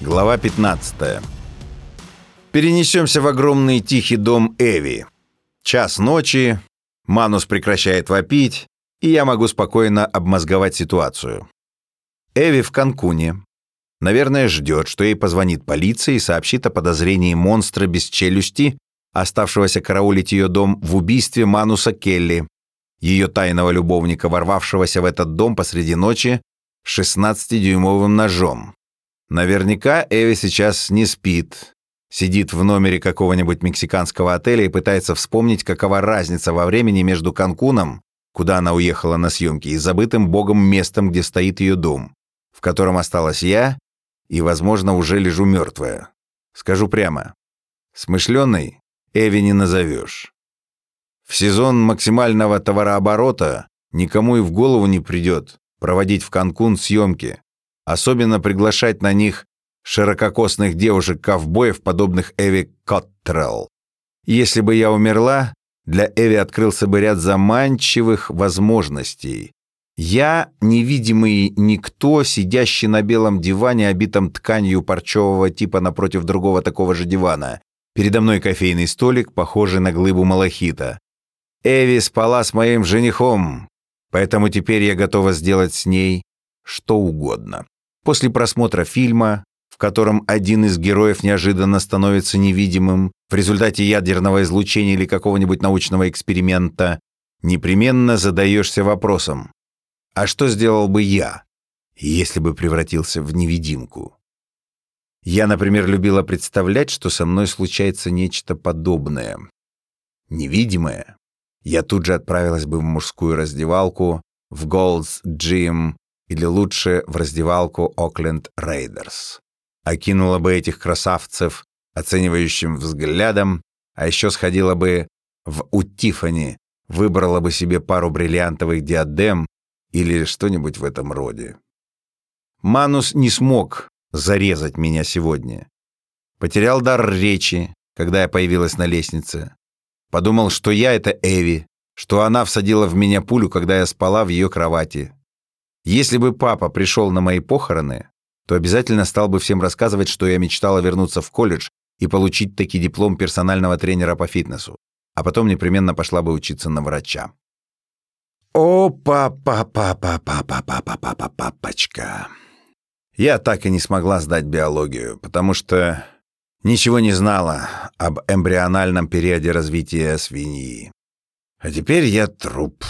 Глава 15. Перенесемся в огромный тихий дом Эви. Час ночи, Манус прекращает вопить, и я могу спокойно обмозговать ситуацию. Эви в Канкуне. Наверное, ждет, что ей позвонит полиция и сообщит о подозрении монстра без челюсти, оставшегося караулить ее дом в убийстве Мануса Келли, ее тайного любовника, ворвавшегося в этот дом посреди ночи 16-дюймовым ножом. Наверняка Эви сейчас не спит, сидит в номере какого-нибудь мексиканского отеля и пытается вспомнить, какова разница во времени между Канкуном, куда она уехала на съемки, и забытым богом местом, где стоит ее дом, в котором осталась я и, возможно, уже лежу мертвая. Скажу прямо, смышленной Эви не назовешь. В сезон максимального товарооборота никому и в голову не придет проводить в Канкун съемки, особенно приглашать на них ширококосных девушек-ковбоев, подобных Эви Коттрелл. Если бы я умерла, для Эви открылся бы ряд заманчивых возможностей. Я — невидимый никто, сидящий на белом диване, обитом тканью парчевого типа напротив другого такого же дивана. Передо мной кофейный столик, похожий на глыбу малахита. Эви спала с моим женихом, поэтому теперь я готова сделать с ней что угодно. После просмотра фильма, в котором один из героев неожиданно становится невидимым в результате ядерного излучения или какого-нибудь научного эксперимента, непременно задаешься вопросом, а что сделал бы я, если бы превратился в невидимку? Я, например, любила представлять, что со мной случается нечто подобное. Невидимое. Я тут же отправилась бы в мужскую раздевалку, в Gold's Gym или лучше в раздевалку Окленд Рейдерс. Окинула бы этих красавцев оценивающим взглядом, а еще сходила бы в у Тиффани, выбрала бы себе пару бриллиантовых диадем или что-нибудь в этом роде. Манус не смог зарезать меня сегодня. Потерял дар речи, когда я появилась на лестнице. Подумал, что я — это Эви, что она всадила в меня пулю, когда я спала в ее кровати. Если бы папа пришел на мои похороны, то обязательно стал бы всем рассказывать, что я мечтала вернуться в колледж и получить таки диплом персонального тренера по фитнесу, а потом непременно пошла бы учиться на врача. О, папа, папа, папа, папа, папа, папочка. Я так и не смогла сдать биологию, потому что ничего не знала об эмбриональном периоде развития свиньи. А теперь я труп.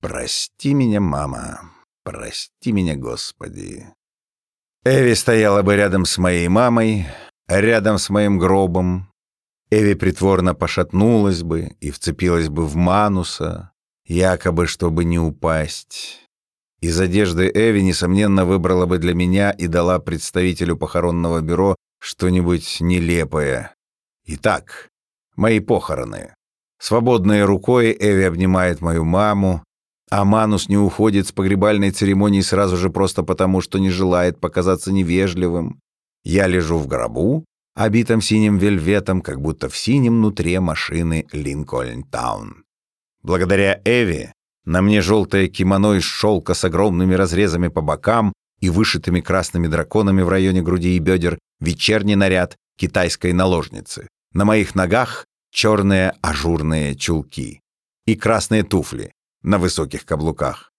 Прости меня, мама. Прости меня, Господи. Эви стояла бы рядом с моей мамой, рядом с моим гробом. Эви притворно пошатнулась бы и вцепилась бы в Мануса, якобы чтобы не упасть. Из одежды Эви, несомненно, выбрала бы для меня и дала представителю похоронного бюро что-нибудь нелепое. Итак, мои похороны. Свободной рукой Эви обнимает мою маму, а Манус не уходит с погребальной церемонии сразу же просто потому, что не желает показаться невежливым. Я лежу в гробу, обитом синим вельветом, как будто в синем нутре машины Линкольн-таун. Благодаря Эви на мне желтое кимоно из шелка с огромными разрезами по бокам и вышитыми красными драконами в районе груди и бедер, вечерний наряд китайской наложницы. На моих ногах черные ажурные чулки и красные туфли на высоких каблуках.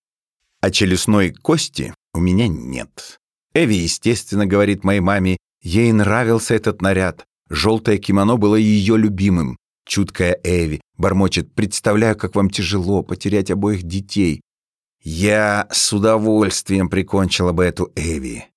А челюстной кости у меня нет. Эви, естественно, говорит моей маме, ей нравился этот наряд. Желтое кимоно было ее любимым. Чуткая Эви бормочет, представляю, как вам тяжело потерять обоих детей. Я с удовольствием прикончила бы эту Эви.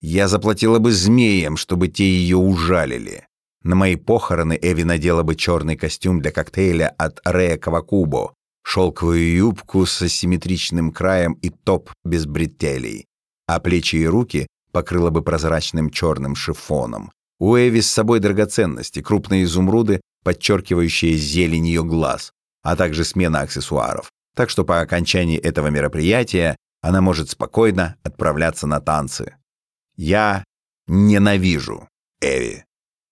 Я заплатила бы змеям, чтобы те ее ужалили. На мои похороны Эви надела бы черный костюм для коктейля от Рея Кавакубо, шелковую юбку с асимметричным краем и топ без бретелей, а плечи и руки покрыла бы прозрачным черным шифоном. У Эви с собой драгоценности, крупные изумруды, подчеркивающие зелень ее глаз, а также смена аксессуаров. Так что по окончании этого мероприятия она может спокойно отправляться на танцы. Я ненавижу Эви.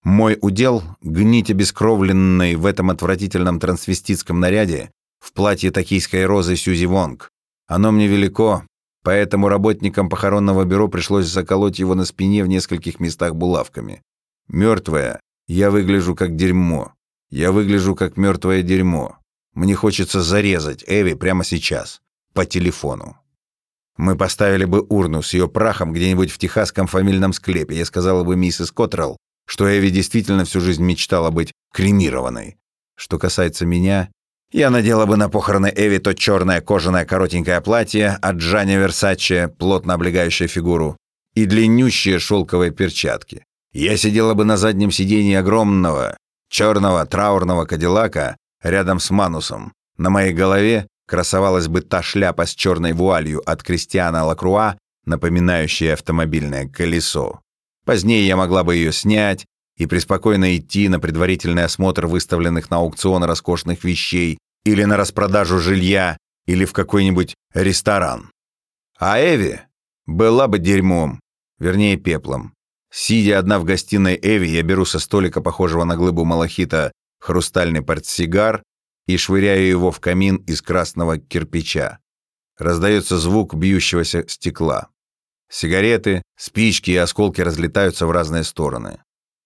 Мой удел — гнить обескровленной в этом отвратительном трансвеститском наряде в платье токийской розы Сьюзи Вонг. Оно мне велико, поэтому работникам похоронного бюро пришлось заколоть его на спине в нескольких местах булавками. Мертвая, я выгляжу как дерьмо. Я выгляжу как мертвое дерьмо. Мне хочется зарезать Эви прямо сейчас, по телефону. Мы поставили бы урну с ее прахом где-нибудь в техасском фамильном склепе. Я сказала бы миссис Коттрелл, что Эви действительно всю жизнь мечтала быть кремированной. Что касается меня, я надела бы на похороны Эви то черное кожаное коротенькое платье от Джани Версаче, плотно облегающее фигуру, и длиннющие шелковые перчатки. Я сидела бы на заднем сиденье огромного, черного траурного кадиллака рядом с Манусом. На моей голове красовалась бы та шляпа с черной вуалью от Кристиана Лакруа, напоминающая автомобильное колесо. Позднее я могла бы ее снять и преспокойно идти на предварительный осмотр выставленных на аукцион роскошных вещей или на распродажу жилья или в какой-нибудь ресторан. А Эви была бы дерьмом, вернее пеплом. Сидя одна в гостиной Эви, я беру со столика, похожего на глыбу малахита, хрустальный портсигар и швыряю его в камин из красного кирпича. Раздается звук бьющегося стекла. Сигареты, спички и осколки разлетаются в разные стороны.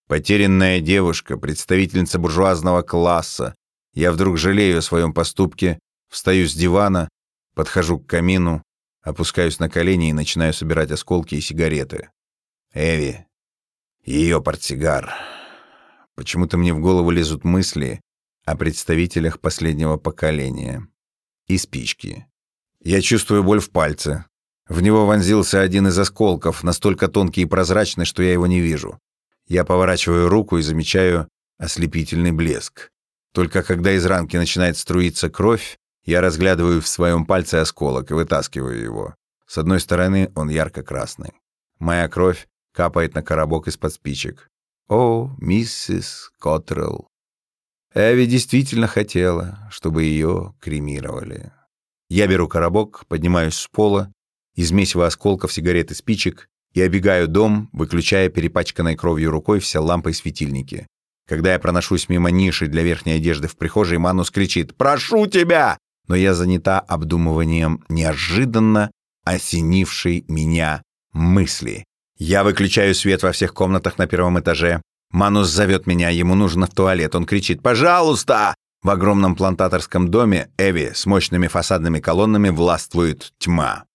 Потерянная девушка, представительница буржуазного класса. Я вдруг жалею о своем поступке, встаю с дивана, подхожу к камину, опускаюсь на колени и начинаю собирать осколки и сигареты. Эви. Ее портсигар. Почему-то мне в голову лезут мысли, о представителях последнего поколения. И спички. Я чувствую боль в пальце. В него вонзился один из осколков, настолько тонкий и прозрачный, что я его не вижу. Я поворачиваю руку и замечаю ослепительный блеск. Только когда из ранки начинает струиться кровь, я разглядываю в своем пальце осколок и вытаскиваю его. С одной стороны он ярко-красный. Моя кровь капает на коробок из-под спичек. «О, миссис Коттрелл, Эви действительно хотела, чтобы ее кремировали. Я беру коробок, поднимаюсь с пола, из месива осколков сигарет и спичек и обегаю дом, выключая перепачканной кровью рукой все лампы и светильники. Когда я проношусь мимо ниши для верхней одежды в прихожей, Манус кричит «Прошу тебя!» Но я занята обдумыванием неожиданно осенившей меня мысли. Я выключаю свет во всех комнатах на первом этаже, Манус зовет меня, ему нужно в туалет. Он кричит «Пожалуйста!» В огромном плантаторском доме Эви с мощными фасадными колоннами властвует тьма.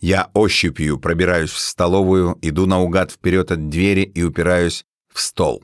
Я ощупью пробираюсь в столовую, иду наугад вперед от двери и упираюсь в стол.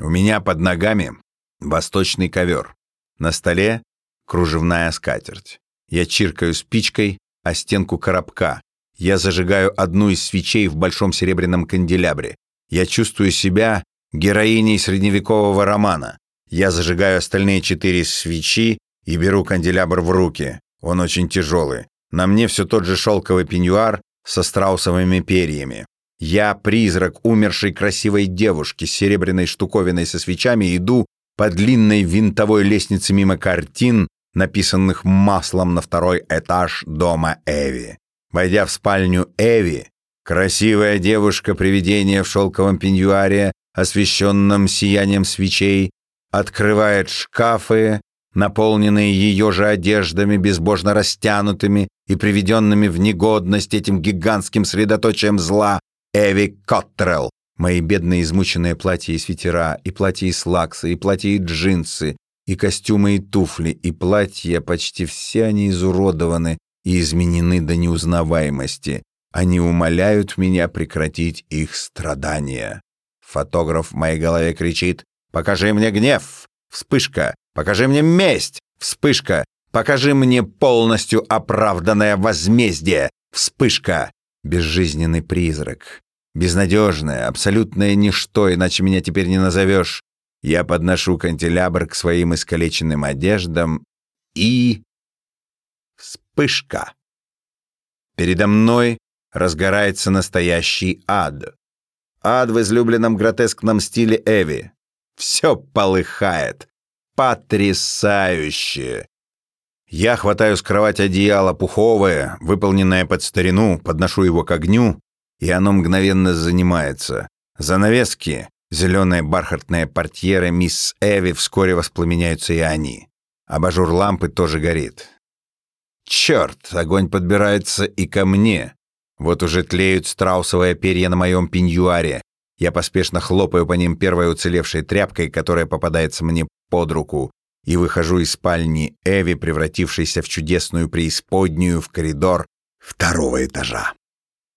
У меня под ногами восточный ковер. На столе кружевная скатерть. Я чиркаю спичкой о стенку коробка. Я зажигаю одну из свечей в большом серебряном канделябре. Я чувствую себя героиней средневекового романа. Я зажигаю остальные четыре свечи и беру канделябр в руки. Он очень тяжелый. На мне все тот же шелковый пеньюар со страусовыми перьями. Я призрак умершей красивой девушки с серебряной штуковиной со свечами иду по длинной винтовой лестнице мимо картин, написанных маслом на второй этаж дома Эви. Войдя в спальню Эви, красивая девушка-привидение в шелковом пеньюаре освещенном сиянием свечей, открывает шкафы, наполненные ее же одеждами, безбожно растянутыми и приведенными в негодность этим гигантским средоточием зла, Эви Коттрелл. Мои бедные измученные платья и свитера, и платья из лакса, и платья и джинсы, и костюмы и туфли, и платья, почти все они изуродованы и изменены до неузнаваемости. Они умоляют меня прекратить их страдания. Фотограф в моей голове кричит «Покажи мне гнев! Вспышка! Покажи мне месть! Вспышка! Покажи мне полностью оправданное возмездие! Вспышка!» Безжизненный призрак. Безнадежное, абсолютное ничто, иначе меня теперь не назовешь. Я подношу канделябр к своим искалеченным одеждам и... Вспышка. Передо мной разгорается настоящий ад. Ад в излюбленном гротескном стиле Эви. Все полыхает. Потрясающе! Я хватаю с кровати одеяло пуховое, выполненное под старину, подношу его к огню, и оно мгновенно занимается. Занавески, зеленые бархатные портьеры мисс Эви вскоре воспламеняются и они. Абажур лампы тоже горит. Черт, огонь подбирается и ко мне. Вот уже тлеют страусовые перья на моем пеньюаре. Я поспешно хлопаю по ним первой уцелевшей тряпкой, которая попадается мне под руку, и выхожу из спальни Эви, превратившейся в чудесную преисподнюю, в коридор второго этажа.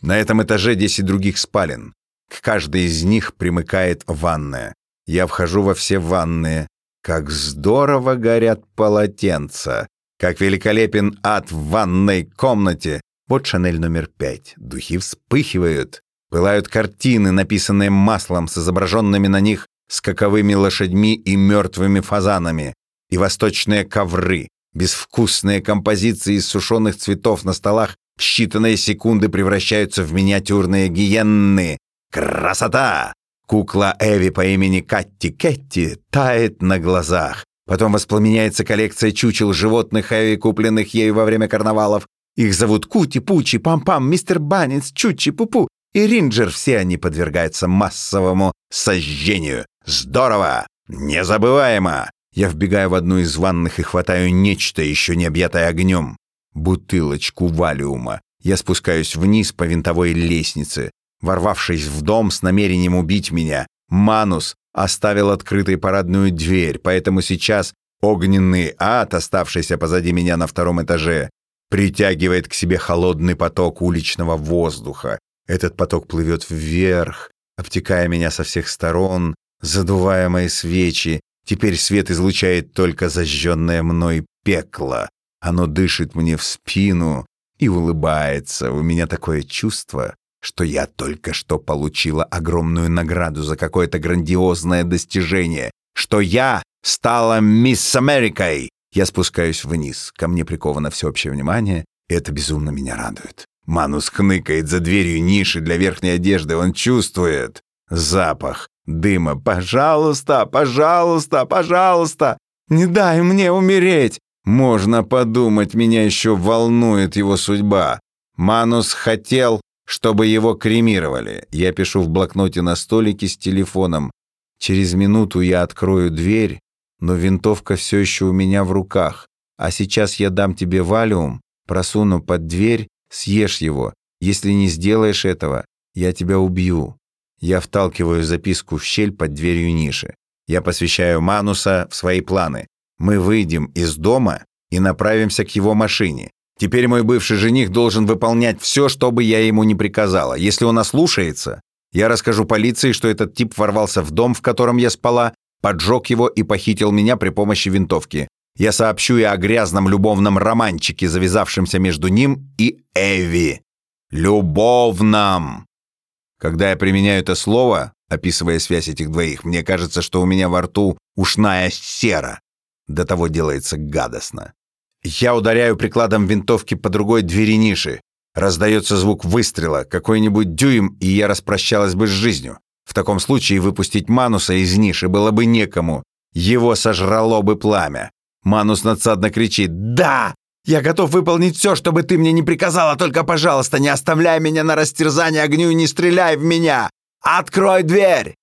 На этом этаже 10 других спален. К каждой из них примыкает ванная. Я вхожу во все ванные. Как здорово горят полотенца. Как великолепен ад в ванной комнате. Вот Шанель номер пять. Духи вспыхивают. Пылают картины, написанные маслом с изображенными на них скаковыми лошадьми и мертвыми фазанами. И восточные ковры, безвкусные композиции из сушеных цветов на столах в считанные секунды превращаются в миниатюрные гиенны. Красота! Кукла Эви по имени Катти Кетти тает на глазах. Потом воспламеняется коллекция чучел животных Эви, купленных ею во время карнавалов. Их зовут Кути, Пучи, Пам-Пам, Мистер Банец, Чучи, Пупу и Ринджер. Все они подвергаются массовому сожжению. Здорово! Незабываемо! Я вбегаю в одну из ванных и хватаю нечто, еще не объятое огнем. Бутылочку валиума. Я спускаюсь вниз по винтовой лестнице. Ворвавшись в дом с намерением убить меня, Манус оставил открытой парадную дверь, поэтому сейчас огненный ад, оставшийся позади меня на втором этаже, притягивает к себе холодный поток уличного воздуха. Этот поток плывет вверх, обтекая меня со всех сторон, задувая мои свечи. Теперь свет излучает только зажженное мной пекло. Оно дышит мне в спину и улыбается. У меня такое чувство, что я только что получила огромную награду за какое-то грандиозное достижение, что я стала мисс Америкой. Я спускаюсь вниз, ко мне приковано всеобщее внимание, и это безумно меня радует. Манус хныкает за дверью ниши для верхней одежды, он чувствует запах дыма. «Пожалуйста, пожалуйста, пожалуйста, не дай мне умереть!» Можно подумать, меня еще волнует его судьба. Манус хотел чтобы его кремировали. Я пишу в блокноте на столике с телефоном. Через минуту я открою дверь, но винтовка все еще у меня в руках. А сейчас я дам тебе валиум, просуну под дверь, съешь его. Если не сделаешь этого, я тебя убью. Я вталкиваю записку в щель под дверью ниши. Я посвящаю Мануса в свои планы. Мы выйдем из дома и направимся к его машине. Теперь мой бывший жених должен выполнять все, что бы я ему не приказала. Если он ослушается, я расскажу полиции, что этот тип ворвался в дом, в котором я спала, поджег его и похитил меня при помощи винтовки. Я сообщу и о грязном любовном романчике, завязавшемся между ним и Эви. Любовном! Когда я применяю это слово, описывая связь этих двоих, мне кажется, что у меня во рту ушная сера. До того делается гадостно. Я ударяю прикладом винтовки по другой двери ниши. Раздается звук выстрела, какой-нибудь дюйм, и я распрощалась бы с жизнью. В таком случае выпустить Мануса из ниши было бы некому. Его сожрало бы пламя. Манус надсадно кричит «Да! Я готов выполнить все, чтобы ты мне не приказала, только, пожалуйста, не оставляй меня на растерзание огню и не стреляй в меня! Открой дверь!»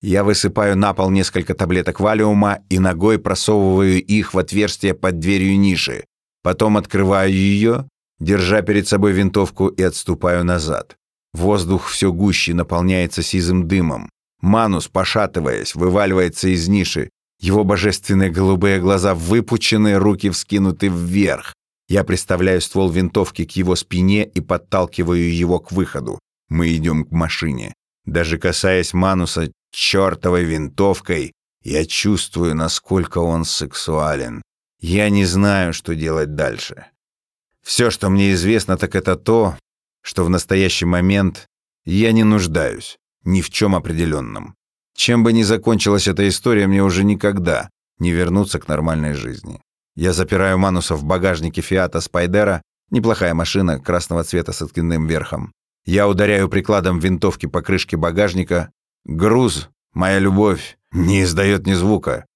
Я высыпаю на пол несколько таблеток валиума и ногой просовываю их в отверстие под дверью ниши. Потом открываю ее, держа перед собой винтовку и отступаю назад. Воздух все гуще наполняется сизым дымом. Манус, пошатываясь, вываливается из ниши. Его божественные голубые глаза выпучены, руки вскинуты вверх. Я приставляю ствол винтовки к его спине и подталкиваю его к выходу. Мы идем к машине. Даже касаясь Мануса, чертовой винтовкой, я чувствую, насколько он сексуален. Я не знаю, что делать дальше. Все, что мне известно, так это то, что в настоящий момент я не нуждаюсь ни в чем определенном. Чем бы ни закончилась эта история, мне уже никогда не вернуться к нормальной жизни. Я запираю Мануса в багажнике Фиата Спайдера, неплохая машина красного цвета с откидным верхом. Я ударяю прикладом винтовки по крышке багажника, Груз, моя любовь, не издает ни звука.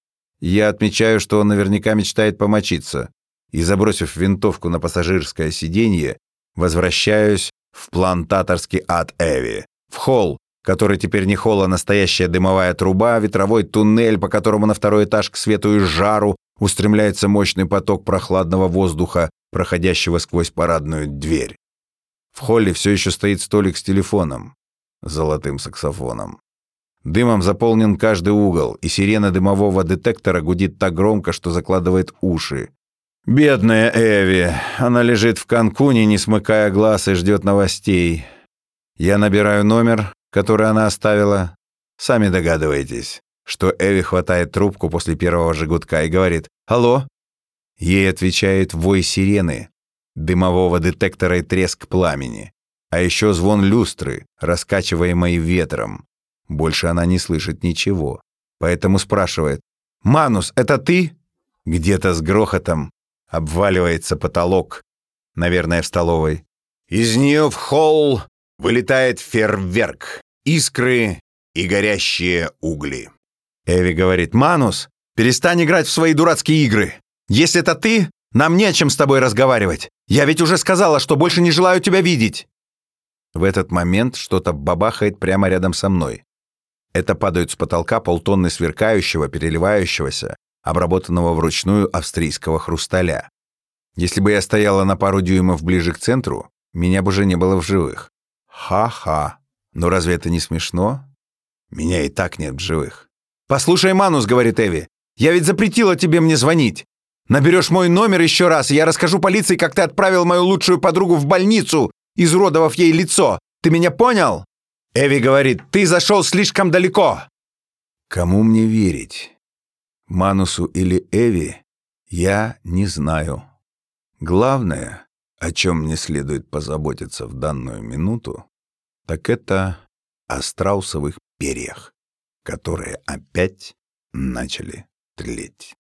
Я отмечаю, что он наверняка мечтает помочиться, и, забросив винтовку на пассажирское сиденье, возвращаюсь в плантаторский ад Эви, в холл, который теперь не холл, а настоящая дымовая труба, ветровой туннель, по которому на второй этаж к свету и жару устремляется мощный поток прохладного воздуха, проходящего сквозь парадную дверь. В холле все еще стоит столик с телефоном, золотым саксофоном. Дымом заполнен каждый угол, и сирена дымового детектора гудит так громко, что закладывает уши. Бедная Эви. Она лежит в Канкуне, не смыкая глаз, и ждет новостей. Я набираю номер, который она оставила. Сами догадываетесь, что Эви хватает трубку после первого же гудка и говорит «Алло?». Ей отвечает вой сирены, дымового детектора и треск пламени, а еще звон люстры, раскачиваемой ветром. Больше она не слышит ничего, поэтому спрашивает «Манус, это ты?» Где-то с грохотом обваливается потолок, наверное, в столовой. Из нее в холл вылетает фейерверк, искры и горящие угли. Эви говорит «Манус, перестань играть в свои дурацкие игры. Если это ты, нам не о чем с тобой разговаривать. Я ведь уже сказала, что больше не желаю тебя видеть!» В этот момент что-то бабахает прямо рядом со мной. Это падают с потолка полтонны сверкающего, переливающегося, обработанного вручную австрийского хрусталя. Если бы я стояла на пару дюймов ближе к центру, меня бы уже не было в живых. Ха-ха. Но разве это не смешно? Меня и так нет в живых. «Послушай, Манус», — говорит Эви, — «я ведь запретила тебе мне звонить. Наберешь мой номер еще раз, и я расскажу полиции, как ты отправил мою лучшую подругу в больницу, изуродовав ей лицо. Ты меня понял?» Эви говорит, «Ты зашел слишком далеко!» Кому мне верить? Манусу или Эви? Я не знаю. Главное, о чем мне следует позаботиться в данную минуту, так это о страусовых перьях, которые опять начали тлеть.